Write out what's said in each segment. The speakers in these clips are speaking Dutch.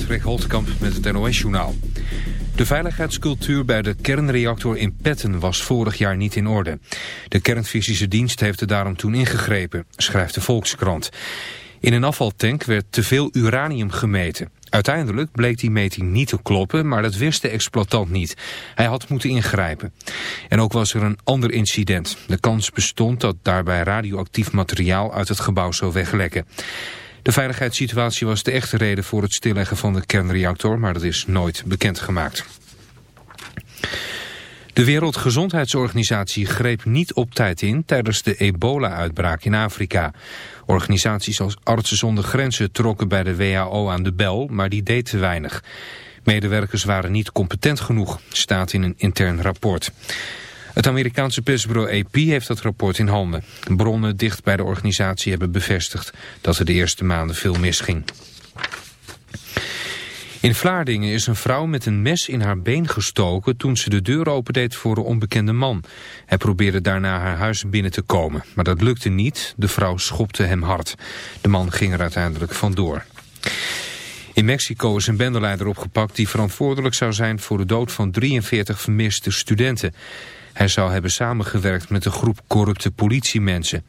Patrick Holtkamp met het NOS-journaal. De veiligheidscultuur bij de kernreactor in Petten was vorig jaar niet in orde. De kernfysische dienst heeft er daarom toen ingegrepen, schrijft de Volkskrant. In een afvaltank werd te veel uranium gemeten. Uiteindelijk bleek die meting niet te kloppen, maar dat wist de exploitant niet. Hij had moeten ingrijpen. En ook was er een ander incident. De kans bestond dat daarbij radioactief materiaal uit het gebouw zou weglekken. De veiligheidssituatie was de echte reden voor het stilleggen van de kernreactor, maar dat is nooit bekendgemaakt. De Wereldgezondheidsorganisatie greep niet op tijd in tijdens de ebola-uitbraak in Afrika. Organisaties als Artsen zonder Grenzen trokken bij de WHO aan de bel, maar die deed te weinig. Medewerkers waren niet competent genoeg, staat in een intern rapport. Het Amerikaanse persbureau AP heeft dat rapport in handen. Bronnen dicht bij de organisatie hebben bevestigd dat er de eerste maanden veel misging. In Vlaardingen is een vrouw met een mes in haar been gestoken toen ze de deur opendeed voor een onbekende man. Hij probeerde daarna haar huis binnen te komen, maar dat lukte niet. De vrouw schopte hem hard. De man ging er uiteindelijk vandoor. In Mexico is een bendeleider opgepakt die verantwoordelijk zou zijn voor de dood van 43 vermiste studenten. Hij zou hebben samengewerkt met een groep corrupte politiemensen.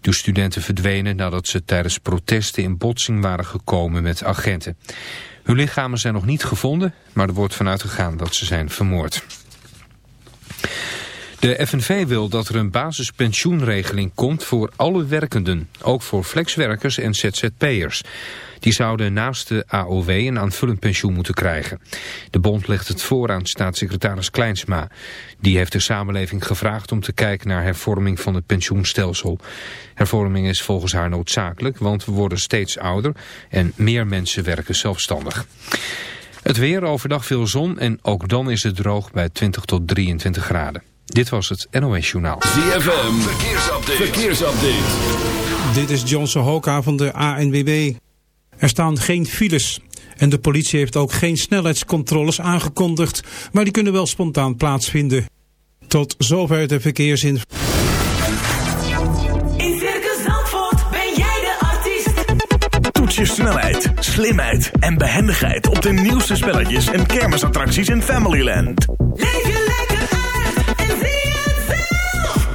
De studenten verdwenen nadat ze tijdens protesten in botsing waren gekomen met agenten. Hun lichamen zijn nog niet gevonden, maar er wordt vanuit gegaan dat ze zijn vermoord. De FNV wil dat er een basispensioenregeling komt voor alle werkenden, ook voor flexwerkers en ZZP'ers. Die zouden naast de AOW een aanvullend pensioen moeten krijgen. De bond legt het voor aan staatssecretaris Kleinsma. Die heeft de samenleving gevraagd om te kijken naar hervorming van het pensioenstelsel. Hervorming is volgens haar noodzakelijk, want we worden steeds ouder en meer mensen werken zelfstandig. Het weer overdag veel zon en ook dan is het droog bij 20 tot 23 graden. Dit was het NOS Journaal. ZFM, verkeersupdate. verkeersupdate. Dit is John Sohoka van de ANWB. Er staan geen files. En de politie heeft ook geen snelheidscontroles aangekondigd, maar die kunnen wel spontaan plaatsvinden. Tot zover de verkeersin. In Circus Zandvoort ben jij de artiest. Toets je snelheid, slimheid en behendigheid op de nieuwste spelletjes en kermisattracties in Familyland. Leef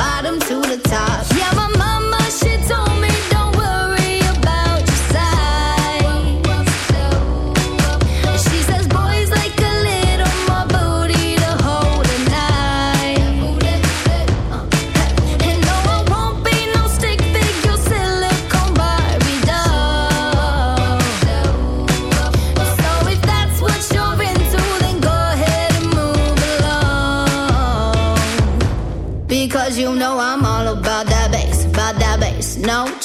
bottom to the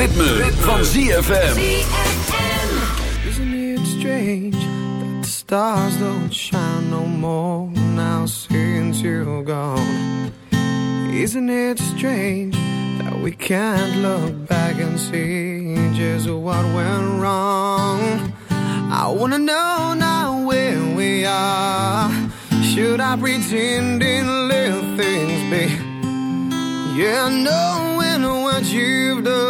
Het ritme, van ZFM. Isn't it strange that the stars don't shine no more now since you're gone? Isn't it strange that we can't look back and see just what went wrong? I wanna know now where we are. Should I pretend and let things be? Yeah, knowing what you've done.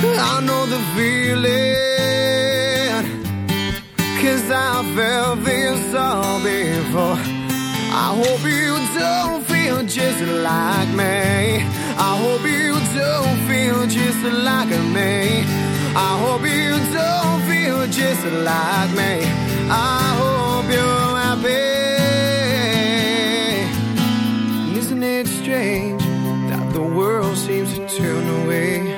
I know the feeling. Cause I felt this all before. I hope you don't feel just like me. I hope you don't feel just like me. I hope you don't feel just like me. I hope you're happy. Isn't it strange that the world seems to turn away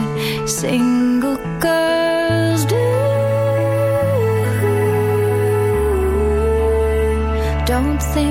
something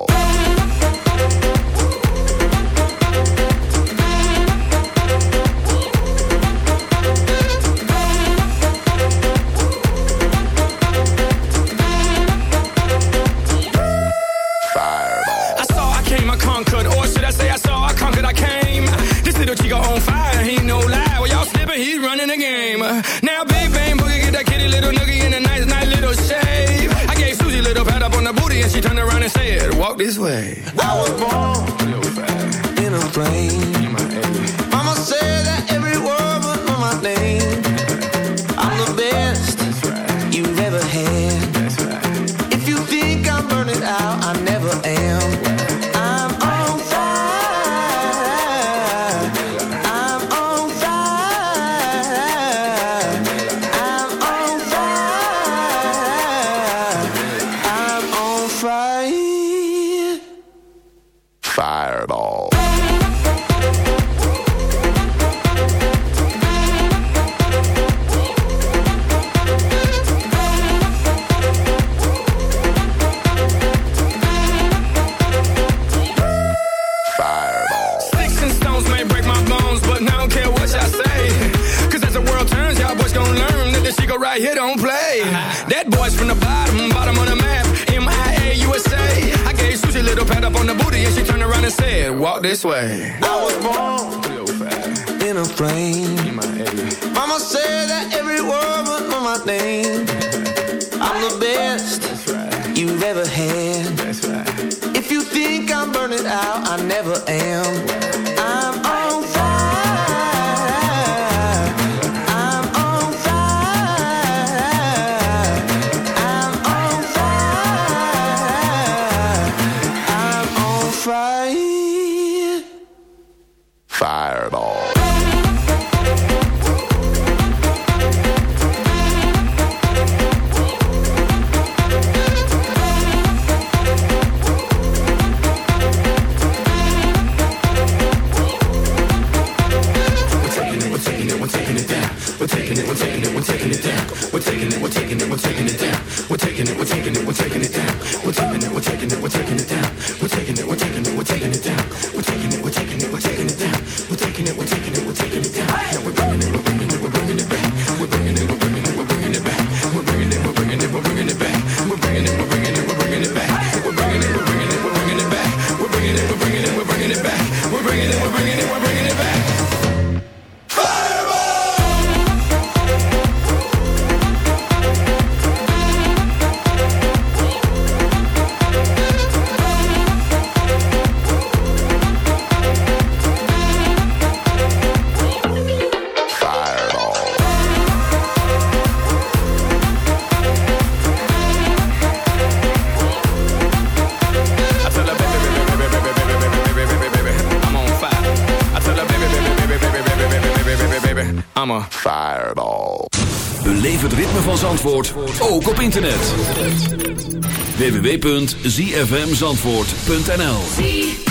www.zfmzandvoort.nl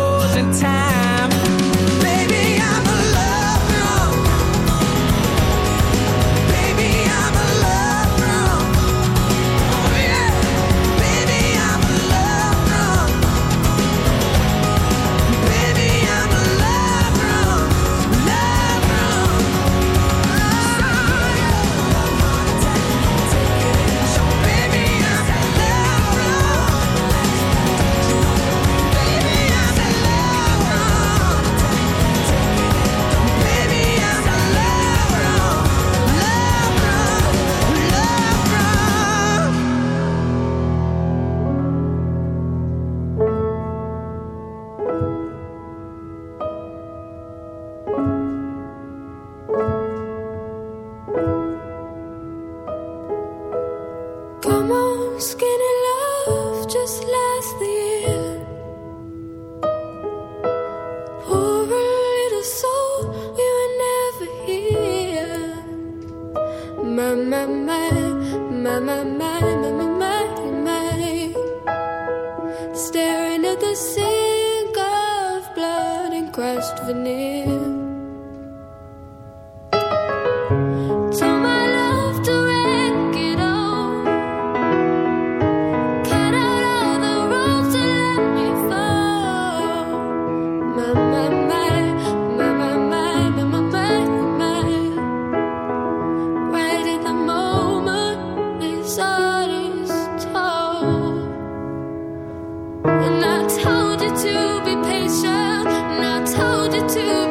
to